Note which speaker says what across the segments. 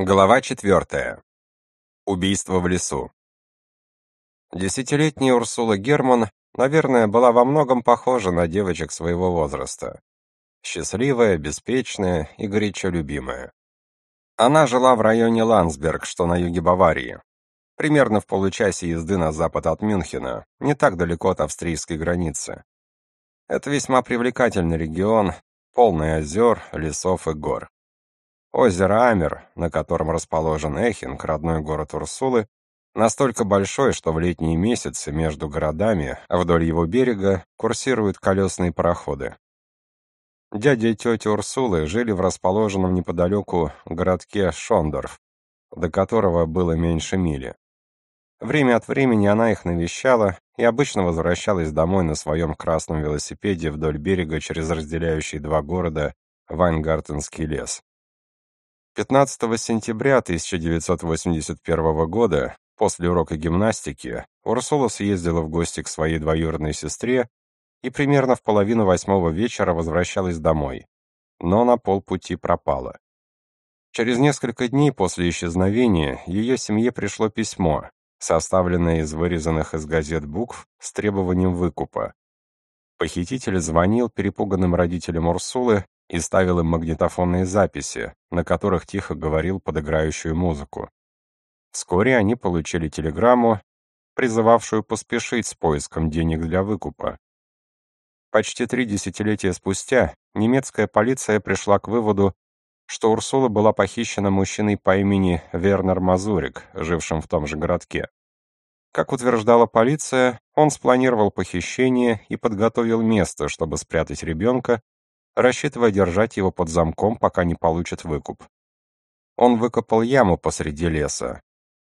Speaker 1: Глава четвертая. Убийство в лесу. Десятилетняя Урсула Герман, наверное, была во многом похожа на девочек своего возраста. Счастливая, беспечная и горячо любимая. Она жила в районе Ландсберг, что на юге Баварии. Примерно в получасе езды на запад от Мюнхена, не так далеко от австрийской границы. Это весьма привлекательный регион, полный озер, лесов и гор. Озеро Амер, на котором расположен Эхинг, родной город Урсулы, настолько большой, что в летние месяцы между городами, вдоль его берега, курсируют колесные пароходы. Дядя и тетя Урсулы жили в расположенном неподалеку городке Шондорф, до которого было меньше мили. Время от времени она их навещала и обычно возвращалась домой на своем красном велосипеде вдоль берега через разделяющий два города Вайнгартенский лес. 15 сентября 1981 года, после урока гимнастики, Урсула съездила в гости к своей двоюродной сестре и примерно в половину восьмого вечера возвращалась домой, но на полпути пропала. Через несколько дней после исчезновения ее семье пришло письмо, составленное из вырезанных из газет букв с требованием выкупа. Похититель звонил перепуганным родителям Урсулы и ставил им магнитофонные записи, на которых тихо говорил под играющую музыку. Вскоре они получили телеграмму, призывавшую поспешить с поиском денег для выкупа. Почти три десятилетия спустя немецкая полиция пришла к выводу, что Урсула была похищена мужчиной по имени Вернер Мазурик, жившим в том же городке. Как утверждала полиция, он спланировал похищение и подготовил место, чтобы спрятать ребенка, рассчитывая держать его под замком, пока не получит выкуп. Он выкопал яму посреди леса,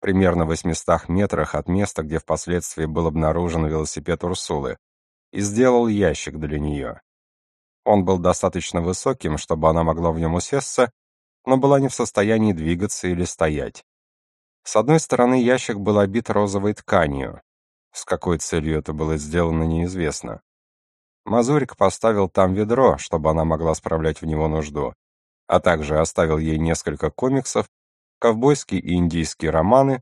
Speaker 1: примерно в 800 метрах от места, где впоследствии был обнаружен велосипед Урсулы, и сделал ящик для нее. Он был достаточно высоким, чтобы она могла в нем усесться, но была не в состоянии двигаться или стоять. С одной стороны ящик был обит розовой тканью. С какой целью это было сделано, неизвестно. Мазурик поставил там ведро, чтобы она могла справлять в него нужду, а также оставил ей несколько комиксов, ковбойские и индийские романы,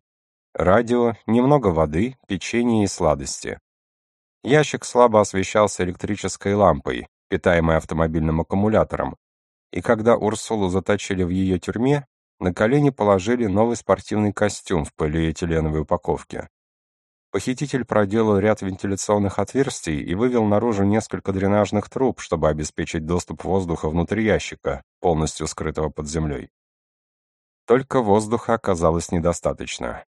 Speaker 1: радио, немного воды, печенье и сладости. Ящик слабо освещался электрической лампой, питаемой автомобильным аккумулятором, и когда Урсулу заточили в ее тюрьме, на колени положили новый спортивный костюм в полиэтиленовой упаковке. Похититель проделал ряд вентиляционных отверстий и вывел наружу несколько дренажных труб, чтобы обеспечить доступ воздуха внутрь ящика, полностью скрытого под землей. Только воздуха оказалось недостаточно.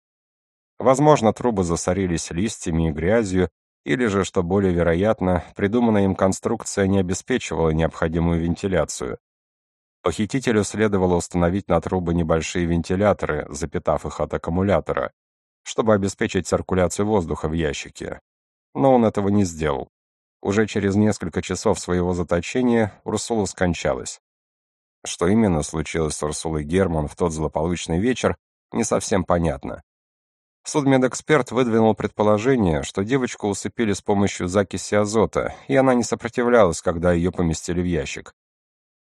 Speaker 1: Возможно, трубы засорились листьями и грязью, или же, что более вероятно, придуманная им конструкция не обеспечивала необходимую вентиляцию. Похитителю следовало установить на трубы небольшие вентиляторы, запитав их от аккумулятора, чтобы обеспечить циркуляцию воздуха в ящике. Но он этого не сделал. Уже через несколько часов своего заточения Урсула скончалась. Что именно случилось с Урсулой Герман в тот злополучный вечер, не совсем понятно. Судмедэксперт выдвинул предположение, что девочку усыпили с помощью закиси азота, и она не сопротивлялась, когда ее поместили в ящик.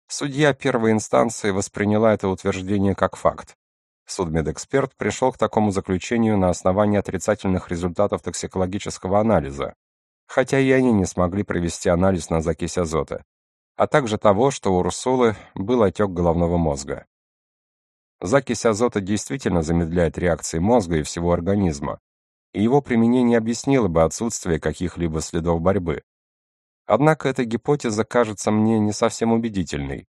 Speaker 1: Судья первой инстанции восприняла это утверждение как факт. Судмедэксперт пришел к такому заключению на основании отрицательных результатов токсикологического анализа, хотя и они не смогли провести анализ на закись азота, а также того, что у Урсулы был отек головного мозга. Закись азота действительно замедляет реакции мозга и всего организма, и его применение объяснило бы отсутствие каких-либо следов борьбы. Однако эта гипотеза кажется мне не совсем убедительной.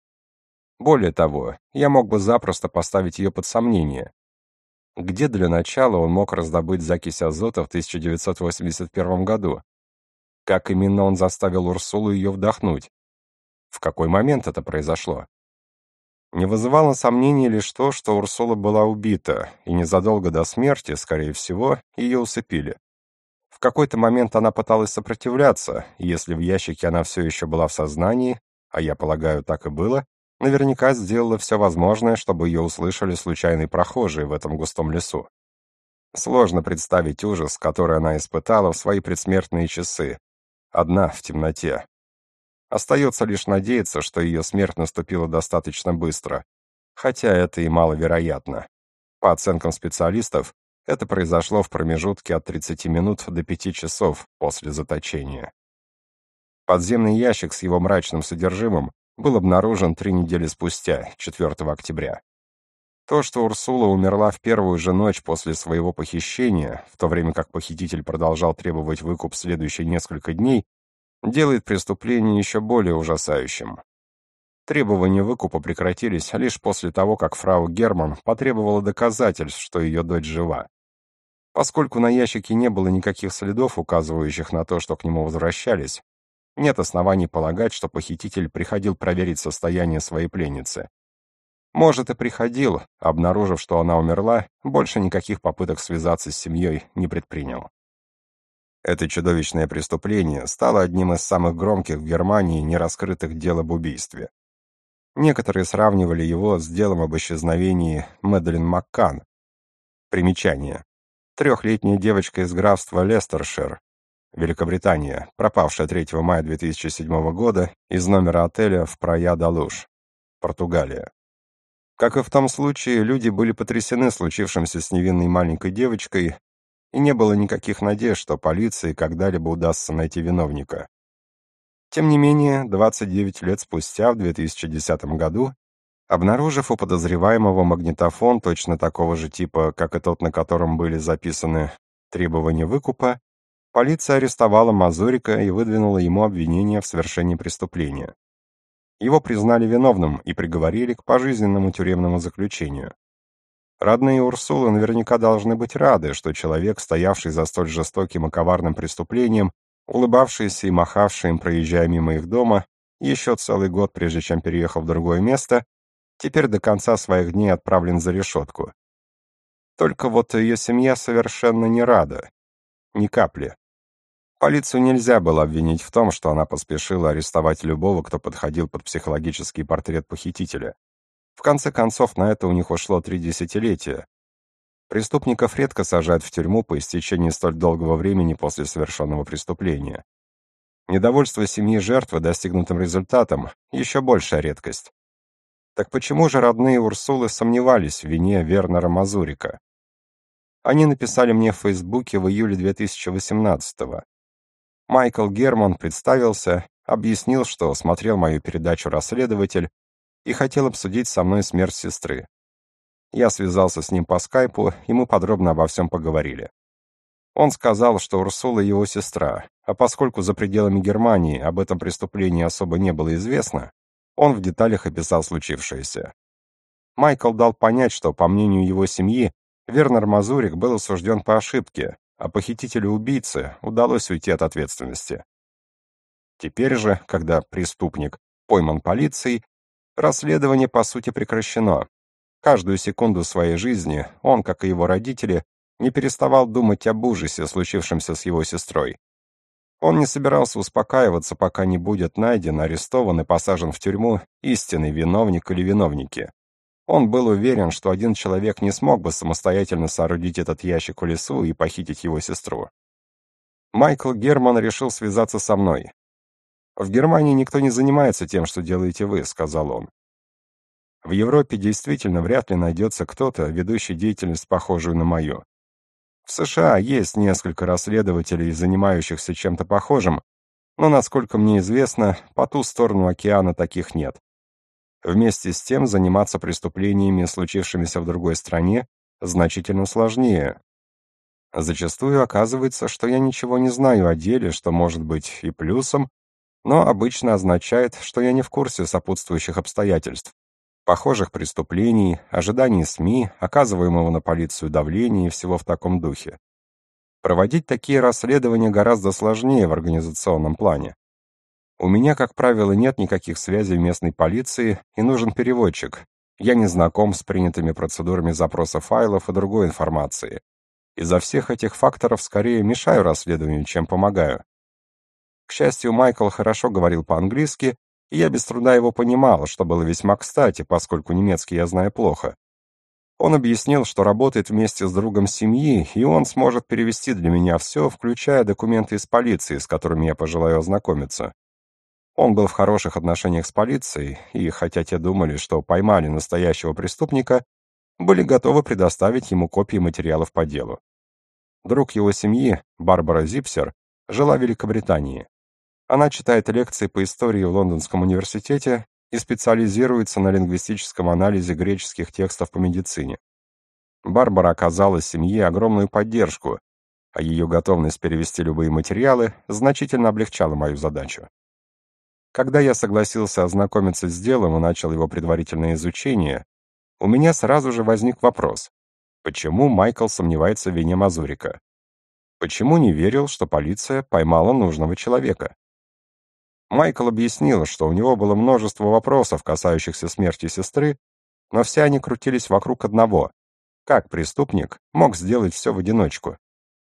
Speaker 1: Более того, я мог бы запросто поставить ее под сомнение. Где для начала он мог раздобыть закись азота в 1981 году? Как именно он заставил Урсулу ее вдохнуть? В какой момент это произошло? Не вызывало сомнений лишь то, что Урсула была убита, и незадолго до смерти, скорее всего, ее усыпили. В какой-то момент она пыталась сопротивляться, если в ящике она все еще была в сознании, а я полагаю, так и было, наверняка сделала все возможное, чтобы ее услышали случайные прохожие в этом густом лесу. Сложно представить ужас, который она испытала в свои предсмертные часы. Одна, в темноте. Остается лишь надеяться, что ее смерть наступила достаточно быстро. хотя это и маловероятно. По оценкам специалистов, это произошло в промежутке от 30 минут до 5 часов после заточения. Подземный ящик с его мрачным содержимым был обнаружен три недели спустя, 4 октября. То, что Урсула умерла в первую же ночь после своего похищения, в то время как похититель продолжал требовать выкуп следующие несколько дней, делает преступление еще более ужасающим. Требования выкупа прекратились лишь после того, как фрау Герман потребовала доказательств, что ее дочь жива. Поскольку на ящике не было никаких следов, указывающих на то, что к нему возвращались, нет оснований полагать, что похититель приходил проверить состояние своей пленницы. Может, и приходил, обнаружив, что она умерла, больше никаких попыток связаться с семьей не предпринял. Это чудовищное преступление стало одним из самых громких в Германии нераскрытых дел об убийстве. Некоторые сравнивали его с делом об исчезновении Мэдалин Маккан. Примечание. Трехлетняя девочка из графства Лестершир, Великобритания, пропавшая 3 мая 2007 года из номера отеля в Прая-да-Луж, Португалия. Как и в том случае, люди были потрясены случившимся с невинной маленькой девочкой, и не было никаких надежд, что полиции когда-либо удастся найти виновника. Тем не менее, 29 лет спустя, в 2010 году, обнаружив у подозреваемого магнитофон точно такого же типа, как и тот, на котором были записаны требования выкупа, полиция арестовала Мазурика и выдвинула ему обвинение в совершении преступления. Его признали виновным и приговорили к пожизненному тюремному заключению. Родные Урсулы наверняка должны быть рады, что человек, стоявший за столь жестоким и коварным преступлением, улыбавшийся и махавший им, проезжая мимо их дома, еще целый год, прежде чем переехал в другое место, теперь до конца своих дней отправлен за решетку. Только вот ее семья совершенно не рада. Ни капли. Полицию нельзя было обвинить в том, что она поспешила арестовать любого, кто подходил под психологический портрет похитителя. В конце концов, на это у них ушло три десятилетия. Преступников редко сажают в тюрьму по истечении столь долгого времени после совершенного преступления. Недовольство семьи жертвы достигнутым результатом – еще большая редкость. Так почему же родные Урсулы сомневались в вине Вернера Мазурика? Они написали мне в Фейсбуке в июле 2018 -го. Майкл Герман представился, объяснил, что смотрел мою передачу «Расследователь» и хотел обсудить со мной смерть сестры. Я связался с ним по скайпу, и мы подробно обо всем поговорили. Он сказал, что Урсула его сестра, а поскольку за пределами Германии об этом преступлении особо не было известно, он в деталях описал случившееся. Майкл дал понять, что, по мнению его семьи, Вернер Мазурик был осужден по ошибке, а похитителю-убийце удалось уйти от ответственности. Теперь же, когда преступник пойман полицией, расследование по сути прекращено. Каждую секунду своей жизни он, как и его родители, не переставал думать об ужасе, случившемся с его сестрой. Он не собирался успокаиваться, пока не будет найден, арестован и посажен в тюрьму истинный виновник или виновники. Он был уверен, что один человек не смог бы самостоятельно соорудить этот ящик в лесу и похитить его сестру. Майкл Герман решил связаться со мной. «В Германии никто не занимается тем, что делаете вы», — сказал он. В Европе действительно вряд ли найдется кто-то, ведущий деятельность, похожую на мою. В США есть несколько расследователей, занимающихся чем-то похожим, но, насколько мне известно, по ту сторону океана таких нет. Вместе с тем заниматься преступлениями, случившимися в другой стране, значительно сложнее. Зачастую оказывается, что я ничего не знаю о деле, что может быть и плюсом, но обычно означает, что я не в курсе сопутствующих обстоятельств, похожих преступлений, ожиданий СМИ, оказываемого на полицию давления и всего в таком духе. Проводить такие расследования гораздо сложнее в организационном плане. У меня, как правило, нет никаких связей в местной полиции и нужен переводчик. Я не знаком с принятыми процедурами запроса файлов и другой информации. Из-за всех этих факторов скорее мешаю расследованию, чем помогаю. К счастью, Майкл хорошо говорил по-английски, и я без труда его понимал, что было весьма кстати, поскольку немецкий я знаю плохо. Он объяснил, что работает вместе с другом семьи, и он сможет перевести для меня все, включая документы из полиции, с которыми я пожелаю ознакомиться. Он был в хороших отношениях с полицией, и хотя те думали, что поймали настоящего преступника, были готовы предоставить ему копии материалов по делу. Друг его семьи, Барбара Зипсер, жила в Великобритании. Она читает лекции по истории в Лондонском университете и специализируется на лингвистическом анализе греческих текстов по медицине. Барбара оказала семье огромную поддержку, а ее готовность перевести любые материалы значительно облегчала мою задачу. Когда я согласился ознакомиться с делом и начал его предварительное изучение, у меня сразу же возник вопрос, почему Майкл сомневается в вине Мазурика? Почему не верил, что полиция поймала нужного человека? Майкл объяснил, что у него было множество вопросов, касающихся смерти сестры, но все они крутились вокруг одного. Как преступник мог сделать все в одиночку?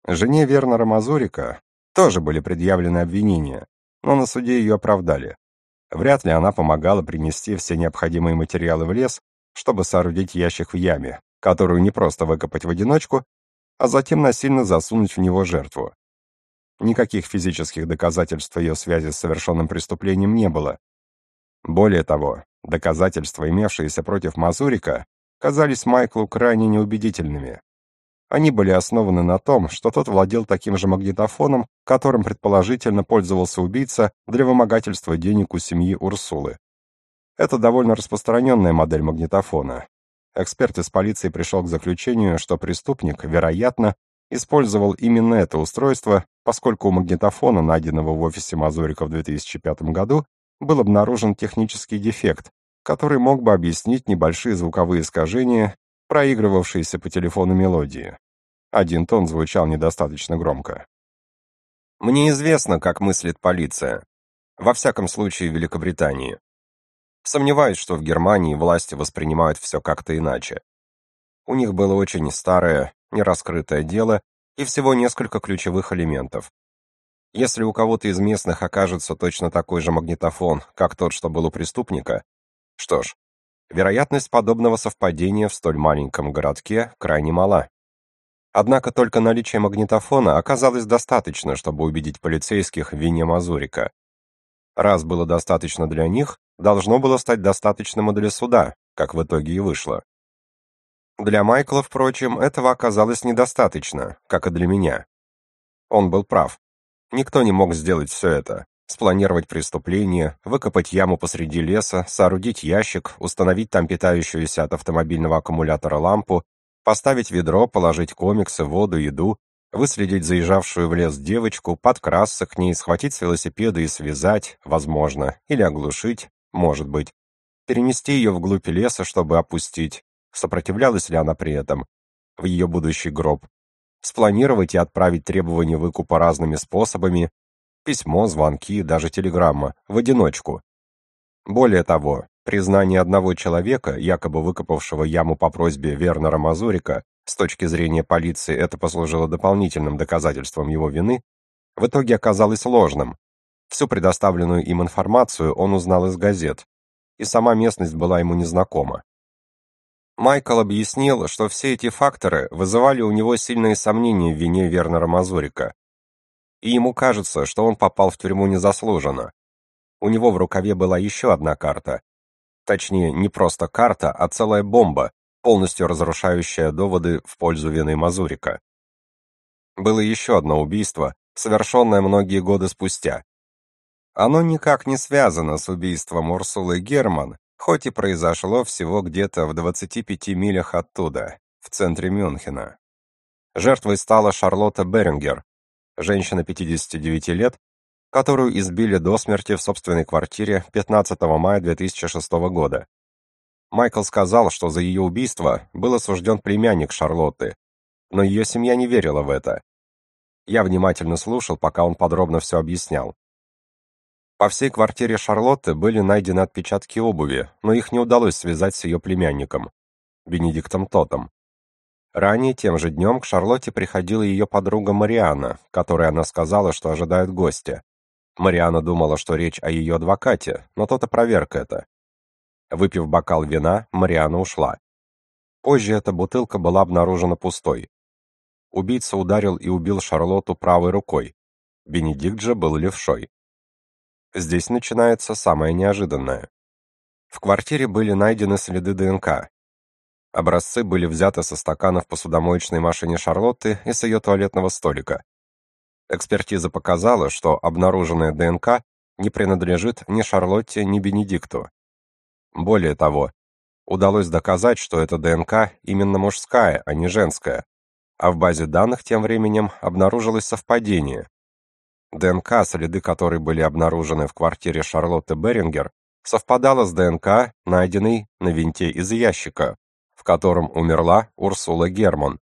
Speaker 1: Жене Вернера Мазурика тоже были предъявлены обвинения, но на суде ее оправдали. Вряд ли она помогала принести все необходимые материалы в лес, чтобы соорудить ящик в яме, которую не просто выкопать в одиночку, а затем насильно засунуть в него жертву. Никаких физических доказательств ее связи с совершенным преступлением не было. Более того, доказательства, имевшиеся против Мазурика, казались Майклу крайне неубедительными. Они были основаны на том, что тот владел таким же магнитофоном, которым предположительно пользовался убийца для вымогательства денег у семьи Урсулы. Это довольно распространенная модель магнитофона. Эксперт из полиции пришел к заключению, что преступник, вероятно, использовал именно это устройство, поскольку у магнитофона, найденного в офисе Мазурика в 2005 году, был обнаружен технический дефект, который мог бы объяснить небольшие звуковые искажения проигрывавшиеся по телефону мелодии. Один тон звучал недостаточно громко. Мне известно, как мыслит полиция. Во всяком случае, в Великобритании. Сомневаюсь, что в Германии власти воспринимают все как-то иначе. У них было очень старое, нераскрытое дело и всего несколько ключевых элементов. Если у кого-то из местных окажется точно такой же магнитофон, как тот, что был у преступника, что ж, Вероятность подобного совпадения в столь маленьком городке крайне мала. Однако только наличие магнитофона оказалось достаточно, чтобы убедить полицейских в вине Мазурика. Раз было достаточно для них, должно было стать достаточным и для суда, как в итоге и вышло. Для Майкла, впрочем, этого оказалось недостаточно, как и для меня. Он был прав. Никто не мог сделать все это спланировать преступление, выкопать яму посреди леса, соорудить ящик, установить там питающуюся от автомобильного аккумулятора лампу, поставить ведро, положить комиксы, воду, еду, выследить заезжавшую в лес девочку, подкрасться к ней, схватить с велосипеда и связать, возможно, или оглушить, может быть, перенести ее вглубь леса, чтобы опустить, сопротивлялась ли она при этом, в ее будущий гроб, спланировать и отправить требования выкупа разными способами, Письмо, звонки, даже телеграмма. В одиночку. Более того, признание одного человека, якобы выкопавшего яму по просьбе Вернера Мазурика, с точки зрения полиции это послужило дополнительным доказательством его вины, в итоге оказалось ложным. Всю предоставленную им информацию он узнал из газет, и сама местность была ему незнакома. Майкл объяснил, что все эти факторы вызывали у него сильные сомнения в вине Вернера Мазурика, и ему кажется, что он попал в тюрьму незаслуженно. У него в рукаве была еще одна карта. Точнее, не просто карта, а целая бомба, полностью разрушающая доводы в пользу вины Мазурика. Было еще одно убийство, совершенное многие годы спустя. Оно никак не связано с убийством Урсулы Герман, хоть и произошло всего где-то в 25 милях оттуда, в центре Мюнхена. Жертвой стала Шарлотта Берингер, женщина 59 лет, которую избили до смерти в собственной квартире 15 мая 2006 года. Майкл сказал, что за ее убийство был осужден племянник Шарлотты, но ее семья не верила в это. Я внимательно слушал, пока он подробно все объяснял. По всей квартире Шарлотты были найдены отпечатки обуви, но их не удалось связать с ее племянником, Бенедиктом Тотом. Ранее тем же днем к Шарлотте приходила ее подруга Мариана, которой она сказала, что ожидает гостя. Мариана думала, что речь о ее адвокате, но тот опроверг это. Выпив бокал вина, Мариана ушла. Позже эта бутылка была обнаружена пустой. Убийца ударил и убил Шарлотту правой рукой. Бенедикт же был левшой. Здесь начинается самое неожиданное. В квартире были найдены следы ДНК. Образцы были взяты со стаканов посудомоечной машине Шарлотты и с ее туалетного столика. Экспертиза показала, что обнаруженная ДНК не принадлежит ни Шарлотте, ни Бенедикту. Более того, удалось доказать, что эта ДНК именно мужская, а не женская. А в базе данных тем временем обнаружилось совпадение. ДНК, следы которой были обнаружены в квартире Шарлотты Берингер, совпадала с ДНК, найденной на винте из ящика, в котором умерла Урсула Герман.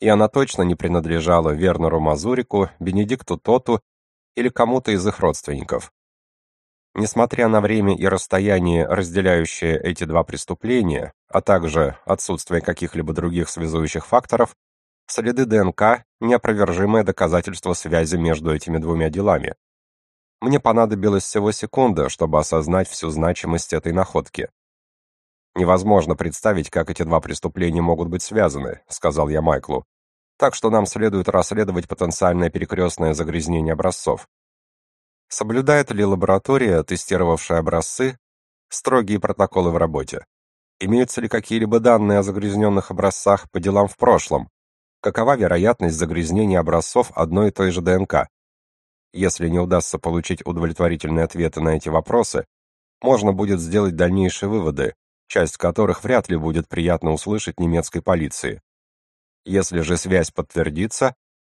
Speaker 1: И она точно не принадлежала Вернеру Мазурику, Бенедикту Тоту или кому-то из их родственников. Несмотря на время и расстояние, разделяющее эти два преступления, а также отсутствие каких-либо других связующих факторов, следы ДНК – неопровержимое доказательство связи между этими двумя делами. Мне понадобилось всего секунда, чтобы осознать всю значимость этой находки. «Невозможно представить, как эти два преступления могут быть связаны», — сказал я Майклу. «Так что нам следует расследовать потенциальное перекрестное загрязнение образцов. Соблюдает ли лаборатория, тестировавшая образцы, строгие протоколы в работе? Имеются ли какие-либо данные о загрязненных образцах по делам в прошлом? Какова вероятность загрязнения образцов одной и той же ДНК? Если не удастся получить удовлетворительные ответы на эти вопросы, можно будет сделать дальнейшие выводы, часть которых вряд ли будет приятно услышать немецкой полиции. Если же связь подтвердится,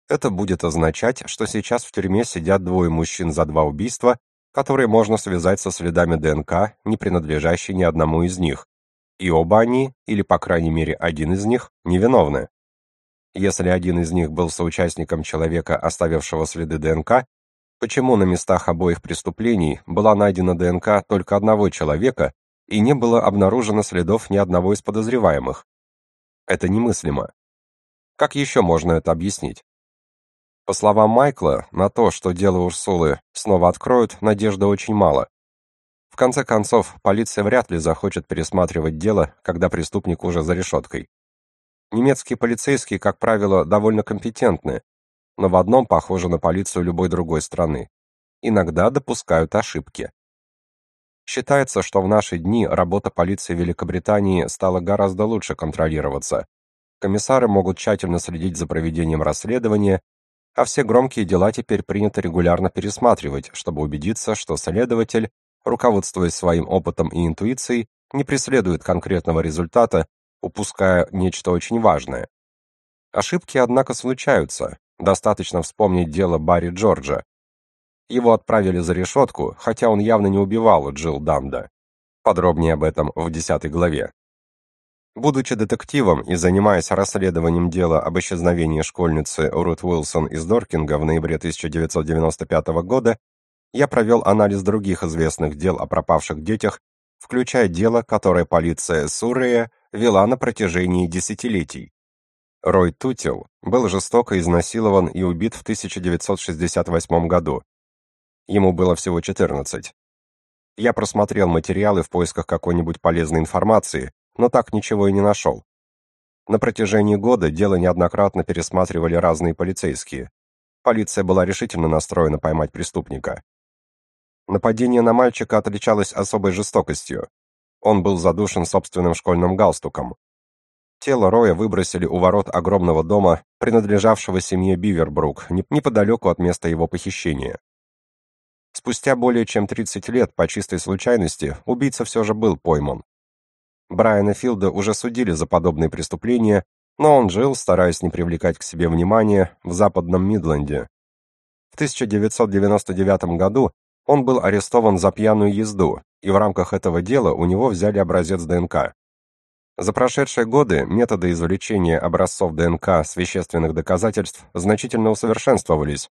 Speaker 1: это будет означать, что сейчас в тюрьме сидят двое мужчин за два убийства, которые можно связать со следами ДНК, не принадлежащей ни одному из них. И оба они, или по крайней мере один из них, невиновны. Если один из них был соучастником человека, оставившего следы ДНК, почему на местах обоих преступлений была найдена ДНК только одного человека и не было обнаружено следов ни одного из подозреваемых? Это немыслимо. Как еще можно это объяснить? По словам Майкла, на то, что дело Урсулы снова откроют, надежды очень мало. В конце концов, полиция вряд ли захочет пересматривать дело, когда преступник уже за решеткой. Немецкие полицейские, как правило, довольно компетентны, но в одном похожи на полицию любой другой страны. Иногда допускают ошибки. Считается, что в наши дни работа полиции Великобритании стала гораздо лучше контролироваться. Комиссары могут тщательно следить за проведением расследования а все громкие дела теперь принято регулярно пересматривать, чтобы убедиться, что следователь, руководствуясь своим опытом и интуицией, не преследует конкретного результата, упуская нечто очень важное. Ошибки, однако, случаются. Достаточно вспомнить дело Барри Джорджа. Его отправили за решетку, хотя он явно не убивал Джилл Дамда. Подробнее об этом в 10 главе. Будучи детективом и занимаясь расследованием дела об исчезновении школьницы Рут Уилсон из Доркинга в ноябре 1995 года, я провел анализ других известных дел о пропавших детях, включая дело, которое полиция Суррея вела на протяжении десятилетий. Рой Тутил был жестоко изнасилован и убит в 1968 году. Ему было всего 14. Я просмотрел материалы в поисках какой-нибудь полезной информации, но так ничего и не нашел. На протяжении года дело неоднократно пересматривали разные полицейские. Полиция была решительно настроена поймать преступника. Нападение на мальчика отличалось особой жестокостью. Он был задушен собственным школьным галстуком. Тело Роя выбросили у ворот огромного дома, принадлежавшего семье Бивербрук, неподалеку от места его похищения. Спустя более чем 30 лет, по чистой случайности, убийца все же был пойман. Брайана Филда уже судили за подобные преступления, но он жил, стараясь не привлекать к себе внимания, в западном Мидленде. В 1999 году он был арестован за пьяную езду, и в рамках этого дела у него взяли образец ДНК. За прошедшие годы методы извлечения образцов ДНК с вещественных доказательств значительно усовершенствовались,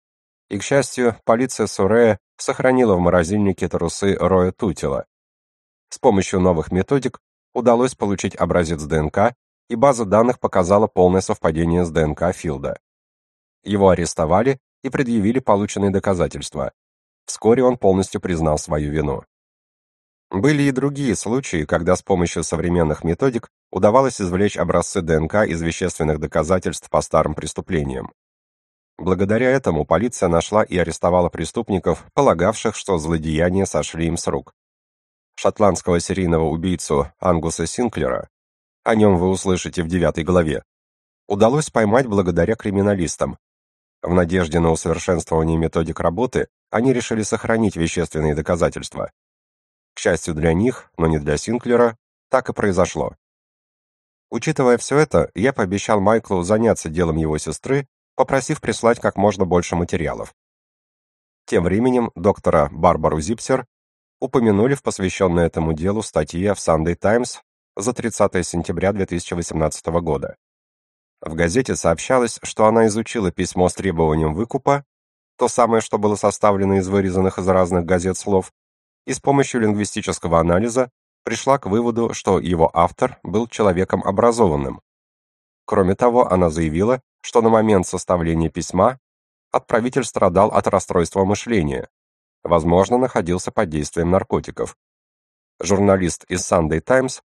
Speaker 1: и, к счастью, полиция Сурея сохранила в морозильнике трусы Роя Тутила. С помощью новых методик удалось получить образец ДНК, и база данных показала полное совпадение с ДНК Филда. Его арестовали и предъявили полученные доказательства. Вскоре он полностью признал свою вину. Были и другие случаи, когда с помощью современных методик удавалось извлечь образцы ДНК из вещественных доказательств по старым преступлениям. Благодаря этому полиция нашла и арестовала преступников, полагавших, что злодеяния сошли им с рук. Шотландского серийного убийцу Ангуса Синклера, о нем вы услышите в девятой главе, удалось поймать благодаря криминалистам. В надежде на усовершенствование методик работы они решили сохранить вещественные доказательства. К счастью для них, но не для Синклера, так и произошло. Учитывая все это, я пообещал Майклу заняться делом его сестры, попросив прислать как можно больше материалов. Тем временем доктора Барбару Зипсер упомянули в посвященной этому делу статье в Sunday Times за 30 сентября 2018 года. В газете сообщалось, что она изучила письмо с требованием выкупа, то самое, что было составлено из вырезанных из разных газет слов, и с помощью лингвистического анализа пришла к выводу, что его автор был человеком образованным. Кроме того, она заявила, что на момент составления письма отправитель страдал от расстройства мышления, возможно, находился под действием наркотиков. Журналист из Sunday Times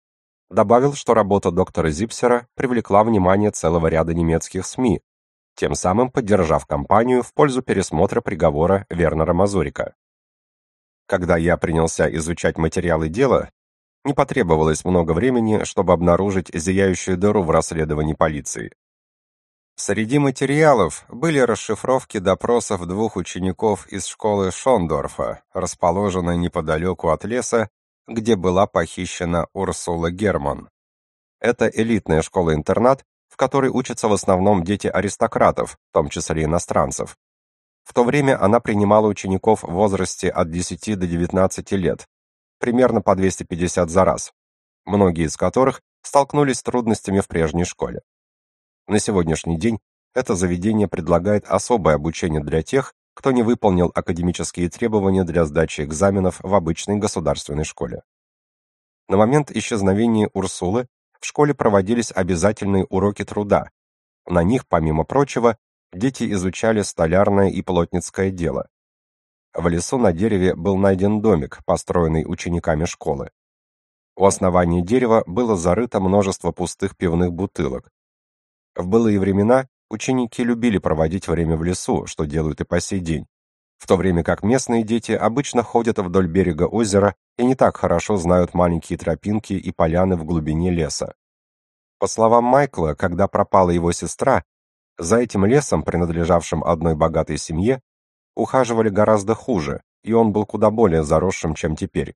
Speaker 1: добавил, что работа доктора Зипсера привлекла внимание целого ряда немецких СМИ, тем самым поддержав кампанию в пользу пересмотра приговора Вернера Мазурика. Когда я принялся изучать материалы дела, не потребовалось много времени, чтобы обнаружить зияющую дыру в расследовании полиции. Среди материалов были расшифровки допросов двух учеников из школы Шондорфа, расположенной неподалеку от леса, где была похищена Урсула Герман. Это элитная школа-интернат, в которой учатся в основном дети аристократов, в том числе иностранцев. В то время она принимала учеников в возрасте от 10 до 19 лет, примерно по 250 за раз, многие из которых столкнулись с трудностями в прежней школе. На сегодняшний день это заведение предлагает особое обучение для тех, кто не выполнил академические требования для сдачи экзаменов в обычной государственной школе. На момент исчезновения Урсулы в школе проводились обязательные уроки труда. На них, помимо прочего, дети изучали столярное и плотницкое дело. В лесу на дереве был найден домик, построенный учениками школы. У основания дерева было зарыто множество пустых пивных бутылок. В былые времена Ученики любили проводить время в лесу, что делают и по сей день, в то время как местные дети обычно ходят вдоль берега озера и не так хорошо знают маленькие тропинки и поляны в глубине леса. По словам Майкла, когда пропала его сестра, за этим лесом, принадлежавшим одной богатой семье, ухаживали гораздо хуже, и он был куда более заросшим, чем теперь.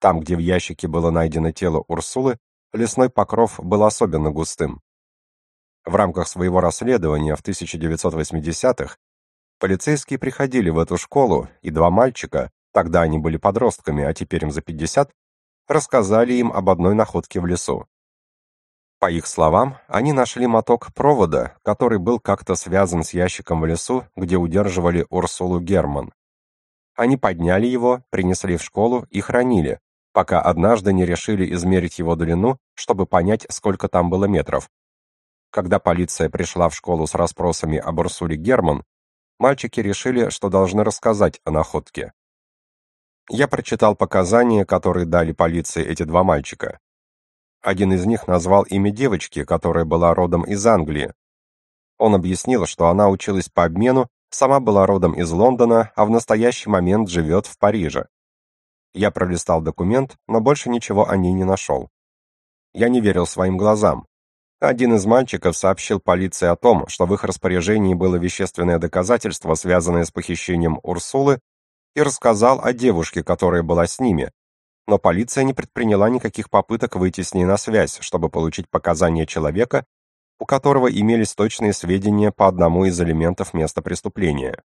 Speaker 1: Там, где в ящике было найдено тело Урсулы, лесной покров был особенно густым. В рамках своего расследования в 1980-х полицейские приходили в эту школу, и два мальчика, тогда они были подростками, а теперь им за 50, рассказали им об одной находке в лесу. По их словам, они нашли моток провода, который был как-то связан с ящиком в лесу, где удерживали Урсулу Герман. Они подняли его, принесли в школу и хранили, пока однажды не решили измерить его длину, чтобы понять, сколько там было метров, когда полиция пришла в школу с расспросами об Урсуле Герман, мальчики решили, что должны рассказать о находке. Я прочитал показания, которые дали полиции эти два мальчика. Один из них назвал имя девочки, которая была родом из Англии. Он объяснил, что она училась по обмену, сама была родом из Лондона, а в настоящий момент живет в Париже. Я пролистал документ, но больше ничего о ней не нашел. Я не верил своим глазам. Один из мальчиков сообщил полиции о том, что в их распоряжении было вещественное доказательство, связанное с похищением Урсулы, и рассказал о девушке, которая была с ними. Но полиция не предприняла никаких попыток выйти с ней на связь, чтобы получить показания человека, у которого имелись точные сведения по одному из элементов места преступления.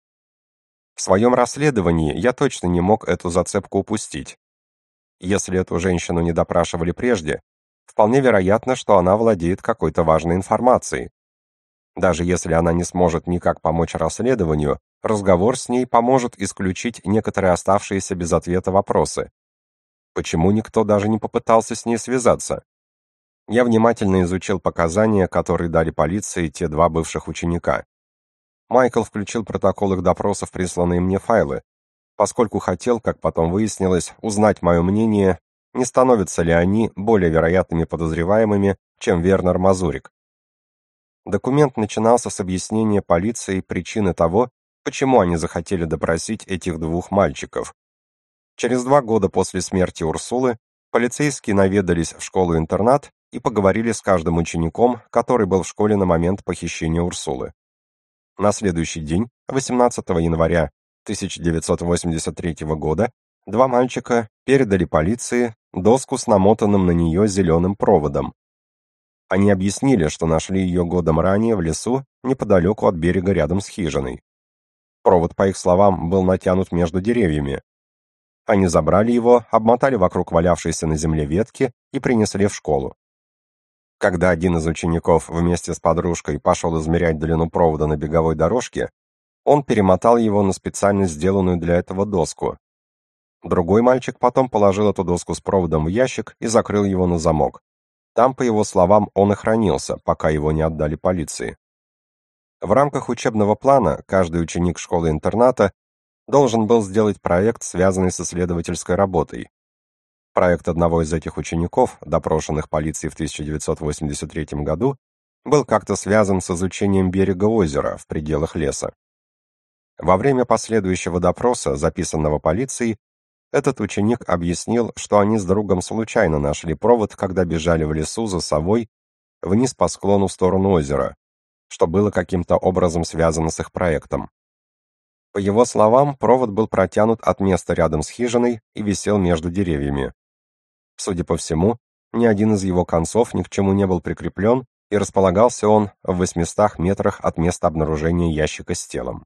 Speaker 1: В своем расследовании я точно не мог эту зацепку упустить. Если эту женщину не допрашивали прежде, вполне вероятно, что она владеет какой-то важной информацией. Даже если она не сможет никак помочь расследованию, разговор с ней поможет исключить некоторые оставшиеся без ответа вопросы. Почему никто даже не попытался с ней связаться? Я внимательно изучил показания, которые дали полиции те два бывших ученика. Майкл включил протокол их допросов, присланные мне файлы, поскольку хотел, как потом выяснилось, узнать мое мнение не становятся ли они более вероятными подозреваемыми, чем Вернер Мазурик. Документ начинался с объяснения полиции причины того, почему они захотели допросить этих двух мальчиков. Через два года после смерти Урсулы полицейские наведались в школу-интернат и поговорили с каждым учеником, который был в школе на момент похищения Урсулы. На следующий день, 18 января 1983 года, два мальчика передали полиции доску с намотанным на нее зеленым проводом. Они объяснили, что нашли ее годом ранее в лесу неподалеку от берега рядом с хижиной. Провод, по их словам, был натянут между деревьями. Они забрали его, обмотали вокруг валявшейся на земле ветки и принесли в школу. Когда один из учеников вместе с подружкой пошел измерять длину провода на беговой дорожке, он перемотал его на специально сделанную для этого доску. Другой мальчик потом положил эту доску с проводом в ящик и закрыл его на замок. Там, по его словам, он и хранился, пока его не отдали полиции. В рамках учебного плана каждый ученик школы-интерната должен был сделать проект, связанный с исследовательской работой. Проект одного из этих учеников, допрошенных полицией в 1983 году, был как-то связан с изучением берега озера в пределах леса. Во время последующего допроса, записанного полицией, этот ученик объяснил, что они с другом случайно нашли провод, когда бежали в лесу за совой вниз по склону в сторону озера, что было каким-то образом связано с их проектом. По его словам, провод был протянут от места рядом с хижиной и висел между деревьями. Судя по всему, ни один из его концов ни к чему не был прикреплен, и располагался он в 800 метрах от места обнаружения ящика с телом.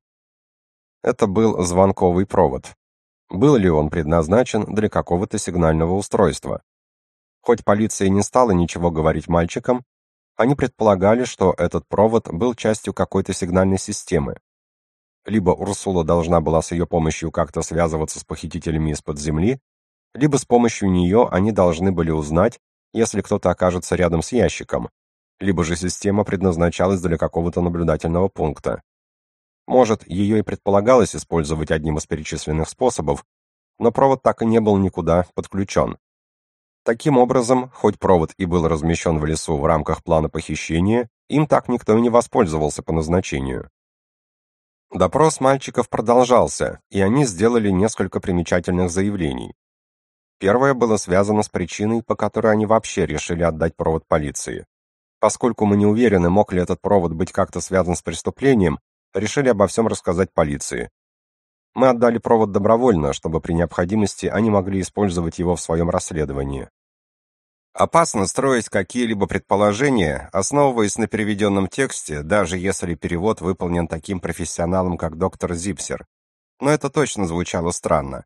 Speaker 1: Это был звонковый провод, был ли он предназначен для какого-то сигнального устройства. Хоть полиция не стала ничего говорить мальчикам, они предполагали, что этот провод был частью какой-то сигнальной системы. Либо Урсула должна была с ее помощью как-то связываться с похитителями из-под земли, либо с помощью нее они должны были узнать, если кто-то окажется рядом с ящиком, либо же система предназначалась для какого-то наблюдательного пункта. Может, ее и предполагалось использовать одним из перечисленных способов, но провод так и не был никуда подключен. Таким образом, хоть провод и был размещен в лесу в рамках плана похищения, им так никто и не воспользовался по назначению. Допрос мальчиков продолжался, и они сделали несколько примечательных заявлений. Первое было связано с причиной, по которой они вообще решили отдать провод полиции. Поскольку мы не уверены, мог ли этот провод быть как-то связан с преступлением, решили обо всем рассказать полиции. Мы отдали провод добровольно, чтобы при необходимости они могли использовать его в своем расследовании. Опасно строить какие-либо предположения, основываясь на переведенном тексте, даже если перевод выполнен таким профессионалом, как доктор Зипсер. Но это точно звучало странно.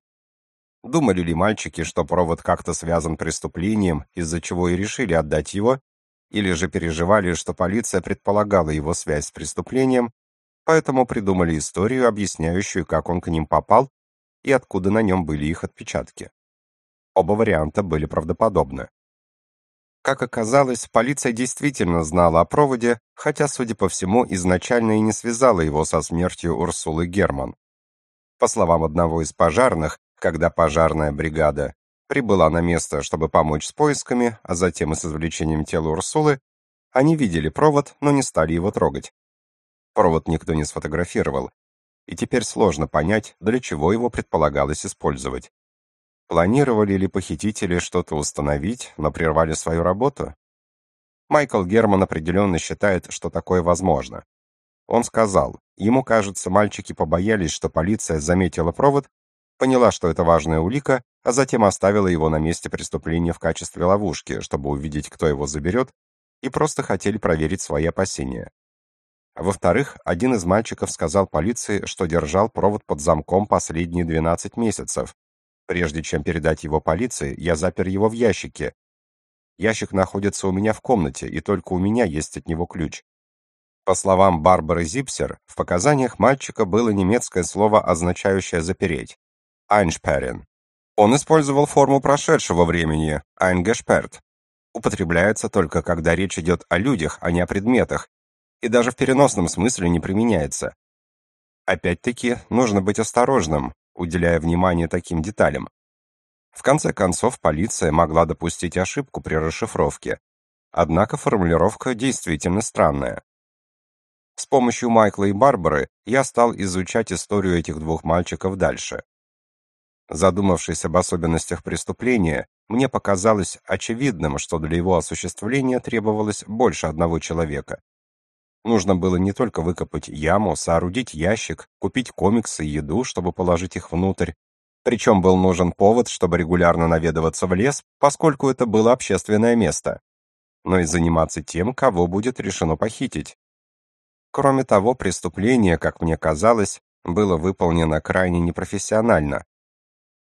Speaker 1: Думали ли мальчики, что провод как-то связан преступлением, из-за чего и решили отдать его, или же переживали, что полиция предполагала его связь с преступлением поэтому придумали историю, объясняющую, как он к ним попал и откуда на нем были их отпечатки. Оба варианта были правдоподобны. Как оказалось, полиция действительно знала о проводе, хотя, судя по всему, изначально и не связала его со смертью Урсулы Герман. По словам одного из пожарных, когда пожарная бригада прибыла на место, чтобы помочь с поисками, а затем и с извлечением тела Урсулы, они видели провод, но не стали его трогать. Провод никто не сфотографировал, и теперь сложно понять, для чего его предполагалось использовать. Планировали ли похитители что-то установить, но прервали свою работу? Майкл Герман определенно считает, что такое возможно. Он сказал, ему кажется, мальчики побоялись, что полиция заметила провод, поняла, что это важная улика, а затем оставила его на месте преступления в качестве ловушки, чтобы увидеть, кто его заберет, и просто хотели проверить свои опасения. Во-вторых, один из мальчиков сказал полиции, что держал провод под замком последние 12 месяцев. Прежде чем передать его полиции, я запер его в ящике. Ящик находится у меня в комнате, и только у меня есть от него ключ. По словам Барбары Зипсер, в показаниях мальчика было немецкое слово, означающее «запереть» — «einsperren». Он использовал форму прошедшего времени «eingesperrt». Употребляется только когда речь идет о людях, а не о предметах, и даже в переносном смысле не применяется. Опять-таки, нужно быть осторожным, уделяя внимание таким деталям. В конце концов, полиция могла допустить ошибку при расшифровке. Однако формулировка действительно странная. С помощью Майкла и Барбары я стал изучать историю этих двух мальчиков дальше. Задумавшись об особенностях преступления, мне показалось очевидным, что для его осуществления требовалось больше одного человека. Нужно было не только выкопать яму, соорудить ящик, купить комиксы и еду, чтобы положить их внутрь, причем был нужен повод, чтобы регулярно наведываться в лес, поскольку это было общественное место, но и заниматься тем, кого будет решено похитить. Кроме того, преступление, как мне казалось, было выполнено крайне непрофессионально.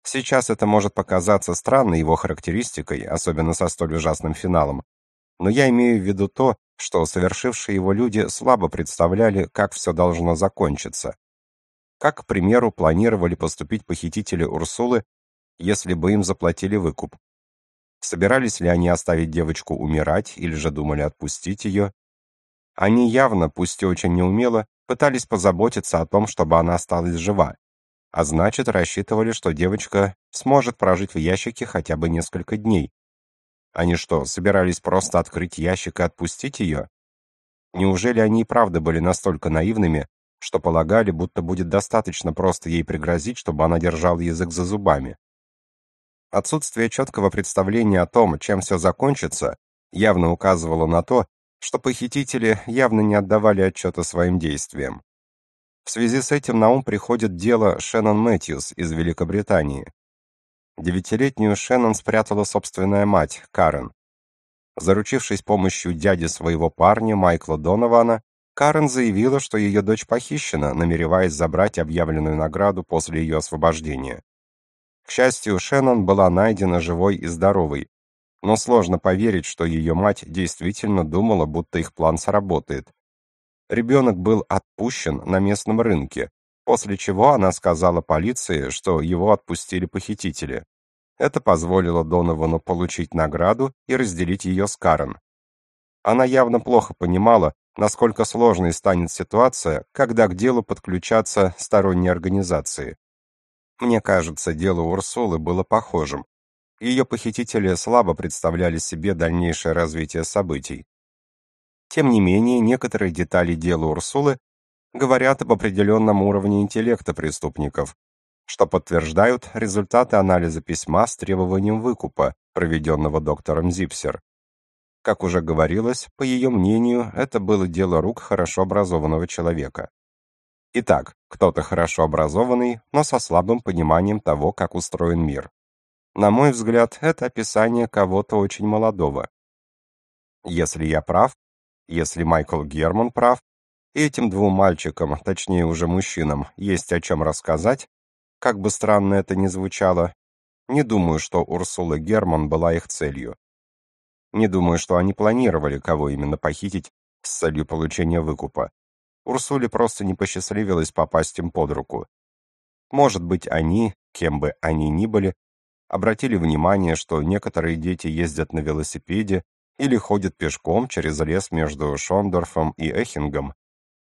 Speaker 1: Сейчас это может показаться странной его характеристикой, особенно со столь ужасным финалом. Но я имею в виду то, что совершившие его люди слабо представляли, как все должно закончиться. Как, к примеру, планировали поступить похитители Урсулы, если бы им заплатили выкуп? Собирались ли они оставить девочку умирать или же думали отпустить ее? Они явно, пусть и очень неумело, пытались позаботиться о том, чтобы она осталась жива, а значит, рассчитывали, что девочка сможет прожить в ящике хотя бы несколько дней. Они что, собирались просто открыть ящик и отпустить ее? Неужели они и правда были настолько наивными, что полагали, будто будет достаточно просто ей пригрозить, чтобы она держала язык за зубами. Отсутствие четкого представления о том, чем все закончится, явно указывало на то, что похитители явно не отдавали отчета своим действиям. В связи с этим на ум приходит дело Шеннон Мэтьюс из Великобритании. Девятилетнюю Шеннон спрятала собственная мать, Карен. Заручившись помощью дяди своего парня, Майкла Донована, Карен заявила, что ее дочь похищена, намереваясь забрать объявленную награду после ее освобождения. К счастью, Шеннон была найдена живой и здоровой, но сложно поверить, что ее мать действительно думала, будто их план сработает. Ребенок был отпущен на местном рынке, после чего она сказала полиции, что его отпустили похитители. Это позволило Доновану получить награду и разделить ее с Карен. Она явно плохо понимала, насколько сложной станет ситуация, когда к делу подключатся сторонние организации. Мне кажется, дело Урсулы было похожим. Ее похитители слабо представляли себе дальнейшее развитие событий. Тем не менее, некоторые детали дела Урсулы говорят об определенном уровне интеллекта преступников, что подтверждают результаты анализа письма с требованием выкупа, проведенного доктором Зипсер. Как уже говорилось, по ее мнению, это было дело рук хорошо образованного человека. Итак, кто-то хорошо образованный, но со слабым пониманием того, как устроен мир. На мой взгляд, это описание кого-то очень молодого. Если я прав, если Майкл Герман прав, и этим двум мальчикам, точнее уже мужчинам, есть о чем рассказать, как бы странно это ни звучало, не думаю, что Урсула Герман была их целью. Не думаю, что они планировали, кого именно похитить с целью получения выкупа. Урсуле просто не посчастливилось попасть им под руку. Может быть, они, кем бы они ни были, обратили внимание, что некоторые дети ездят на велосипеде или ходят пешком через лес между Шондорфом и Эхингом.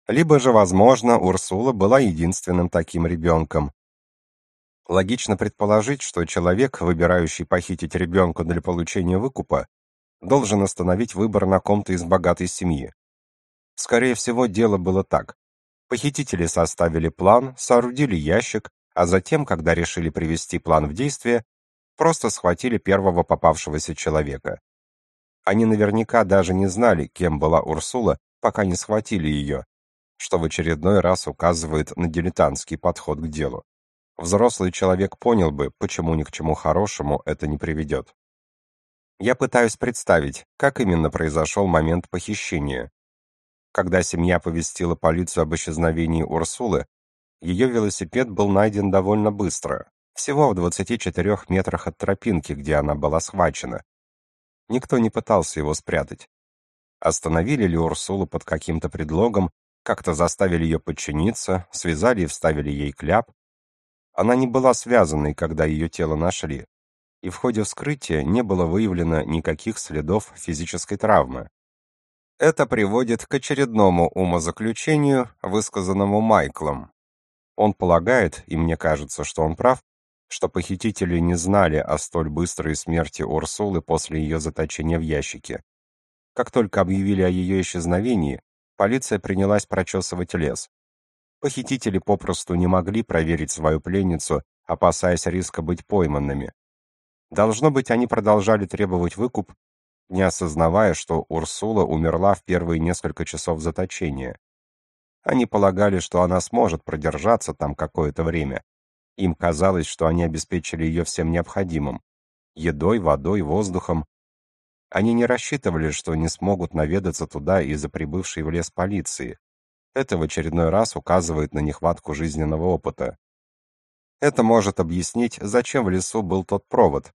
Speaker 1: Либо же, возможно, Урсула была единственным таким ребенком. Логично предположить, что человек, выбирающий похитить ребенка для получения выкупа, должен остановить выбор на ком-то из богатой семьи. Скорее всего, дело было так. Похитители составили план, соорудили ящик, а затем, когда решили привести план в действие, просто схватили первого попавшегося человека. Они наверняка даже не знали, кем была Урсула, пока не схватили ее, что в очередной раз указывает на дилетантский подход к делу. Взрослый человек понял бы, почему ни к чему хорошему это не приведет. Я пытаюсь представить, как именно произошел момент похищения. Когда семья повестила полицию об исчезновении Урсулы, ее велосипед был найден довольно быстро, всего в 24 метрах от тропинки, где она была схвачена. Никто не пытался его спрятать. Остановили ли Урсулу под каким-то предлогом, как-то заставили ее подчиниться, связали и вставили ей кляп. Она не была связанной, когда ее тело нашли и в ходе вскрытия не было выявлено никаких следов физической травмы. Это приводит к очередному умозаключению, высказанному Майклом. Он полагает, и мне кажется, что он прав, что похитители не знали о столь быстрой смерти Урсулы после ее заточения в ящике. Как только объявили о ее исчезновении, полиция принялась прочесывать лес. Похитители попросту не могли проверить свою пленницу, опасаясь риска быть пойманными. Должно быть, они продолжали требовать выкуп, не осознавая, что Урсула умерла в первые несколько часов заточения. Они полагали, что она сможет продержаться там какое-то время. Им казалось, что они обеспечили ее всем необходимым — едой, водой, воздухом. Они не рассчитывали, что не смогут наведаться туда из-за прибывшей в лес полиции. Это в очередной раз указывает на нехватку жизненного опыта. Это может объяснить, зачем в лесу был тот провод.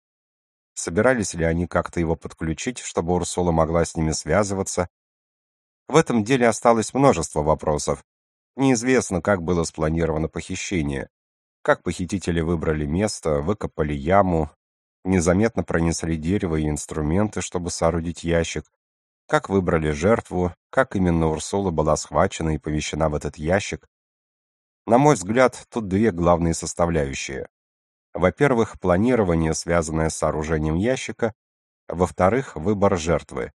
Speaker 1: Собирались ли они как-то его подключить, чтобы Урсула могла с ними связываться? В этом деле осталось множество вопросов. Неизвестно, как было спланировано похищение. Как похитители выбрали место, выкопали яму, незаметно пронесли дерево и инструменты, чтобы соорудить ящик, как выбрали жертву, как именно Урсула была схвачена и помещена в этот ящик, на мой взгляд, тут две главные составляющие. Во-первых, планирование, связанное с сооружением ящика, во-вторых, выбор жертвы.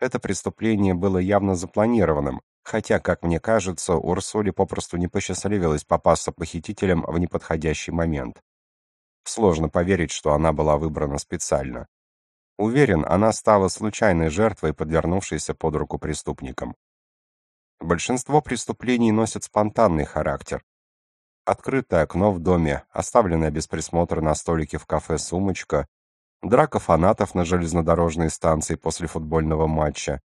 Speaker 1: Это преступление было явно запланированным, хотя, как мне кажется, Урсуле попросту не посчастливилось попасться похитителям в неподходящий момент. Сложно поверить, что она была выбрана специально. Уверен, она стала случайной жертвой, подвернувшейся под руку преступникам. Большинство преступлений носят спонтанный характер. Открытое окно в доме, оставленная без присмотра на столике в кафе сумочка, драка фанатов на железнодорожной станции после футбольного матча.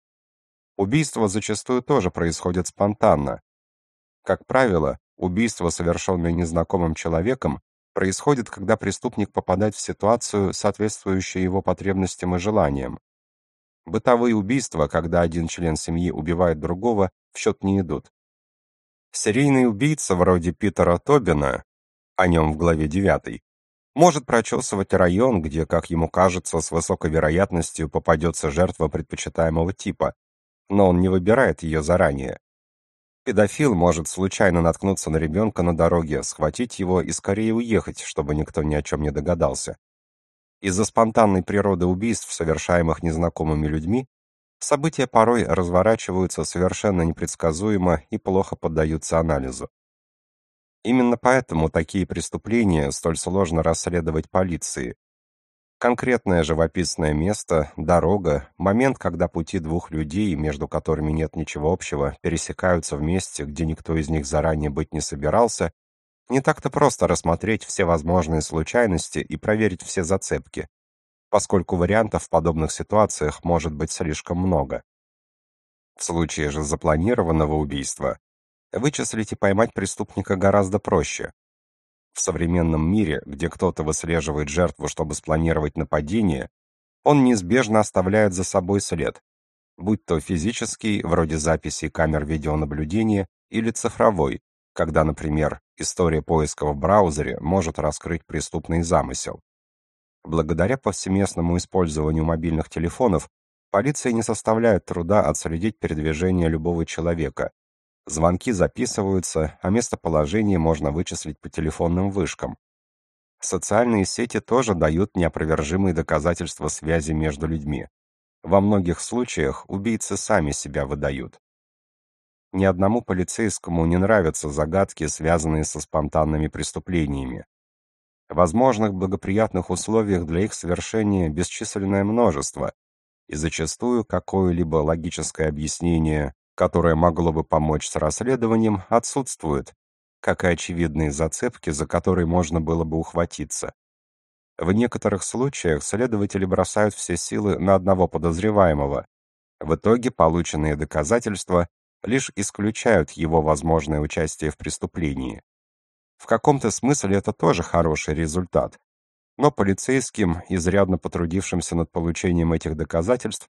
Speaker 1: Убийства зачастую тоже происходят спонтанно. Как правило, убийство, совершенное незнакомым человеком, происходит, когда преступник попадает в ситуацию, соответствующую его потребностям и желаниям. Бытовые убийства, когда один член семьи убивает другого, в счет не идут. Серийный убийца вроде Питера Тобина, о нем в главе 9, может прочесывать район, где, как ему кажется, с высокой вероятностью попадется жертва предпочитаемого типа, но он не выбирает ее заранее. Педофил может случайно наткнуться на ребенка на дороге, схватить его и скорее уехать, чтобы никто ни о чем не догадался. Из-за спонтанной природы убийств, совершаемых незнакомыми людьми, события порой разворачиваются совершенно непредсказуемо и плохо поддаются анализу. Именно поэтому такие преступления столь сложно расследовать полиции. Конкретное живописное место, дорога, момент, когда пути двух людей, между которыми нет ничего общего, пересекаются в месте, где никто из них заранее быть не собирался, не так-то просто рассмотреть все возможные случайности и проверить все зацепки, поскольку вариантов в подобных ситуациях может быть слишком много. В случае же запланированного убийства вычислить и поймать преступника гораздо проще. В современном мире, где кто-то выслеживает жертву, чтобы спланировать нападение, он неизбежно оставляет за собой след, будь то физический, вроде записей камер видеонаблюдения, или цифровой, когда, например, история поиска в браузере может раскрыть преступный замысел. Благодаря повсеместному использованию мобильных телефонов, полиция не составляет труда отследить передвижение любого человека. Звонки записываются, а местоположение можно вычислить по телефонным вышкам. Социальные сети тоже дают неопровержимые доказательства связи между людьми. Во многих случаях убийцы сами себя выдают. Ни одному полицейскому не нравятся загадки, связанные со спонтанными преступлениями. Возможных благоприятных условиях для их совершения бесчисленное множество, и зачастую какое-либо логическое объяснение, которое могло бы помочь с расследованием, отсутствует, как и очевидные зацепки, за которые можно было бы ухватиться. В некоторых случаях следователи бросают все силы на одного подозреваемого. В итоге полученные доказательства лишь исключают его возможное участие в преступлении. В каком-то смысле это тоже хороший результат. Но полицейским, изрядно потрудившимся над получением этих доказательств,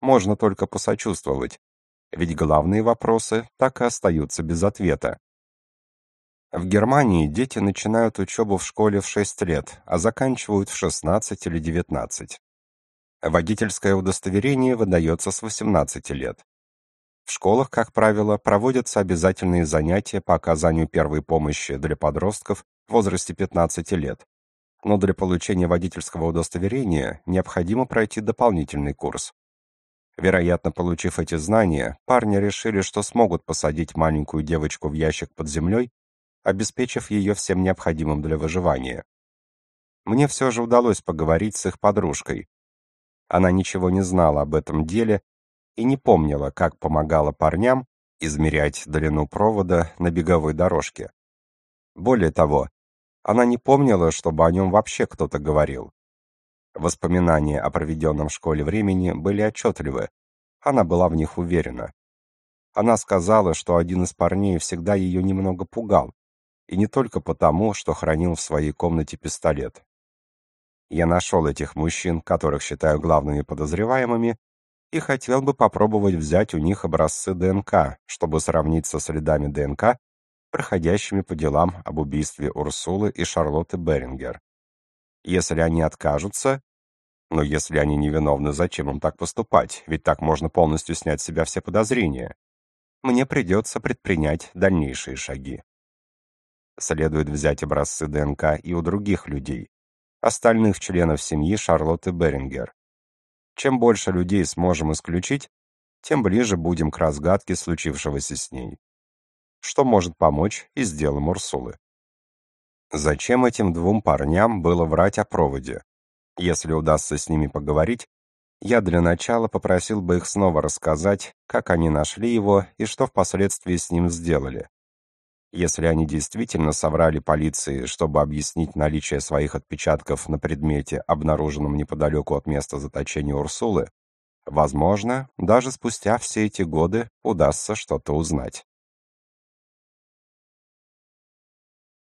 Speaker 1: можно только посочувствовать, ведь главные вопросы так и остаются без ответа. В Германии дети начинают учебу в школе в 6 лет, а заканчивают в 16 или 19. Водительское удостоверение выдается с 18 лет. В школах, как правило, проводятся обязательные занятия по оказанию первой помощи для подростков в возрасте 15 лет. Но для получения водительского удостоверения необходимо пройти дополнительный курс. Вероятно, получив эти знания, парни решили, что смогут посадить маленькую девочку в ящик под землей, обеспечив ее всем необходимым для выживания. Мне все же удалось поговорить с их подружкой. Она ничего не знала об этом деле и не помнила, как помогала парням измерять длину провода на беговой дорожке. Более того, она не помнила, чтобы о нем вообще кто-то говорил. Воспоминания о проведенном в школе времени были отчетливы. Она была в них уверена. Она сказала, что один из парней всегда ее немного пугал, и не только потому, что хранил в своей комнате пистолет. Я нашел этих мужчин, которых считаю главными подозреваемыми, и хотел бы попробовать взять у них образцы ДНК, чтобы сравнить со следами ДНК, проходящими по делам об убийстве Урсулы и Шарлотты Берингер. Если они откажутся, но если они невиновны, зачем им так поступать? Ведь так можно полностью снять с себя все подозрения. Мне придется предпринять дальнейшие шаги. Следует взять образцы ДНК и у других людей, остальных членов семьи Шарлотты Берингер. Чем больше людей сможем исключить, тем ближе будем к разгадке случившегося с ней. Что может помочь и с делом Урсулы. Зачем этим двум парням было врать о проводе? Если удастся с ними поговорить, я для начала попросил бы их снова рассказать, как они нашли его и что впоследствии с ним сделали. Если они действительно соврали полиции, чтобы объяснить наличие своих отпечатков на предмете, обнаруженном неподалеку от места заточения Урсулы, возможно, даже спустя все эти годы удастся что-то узнать.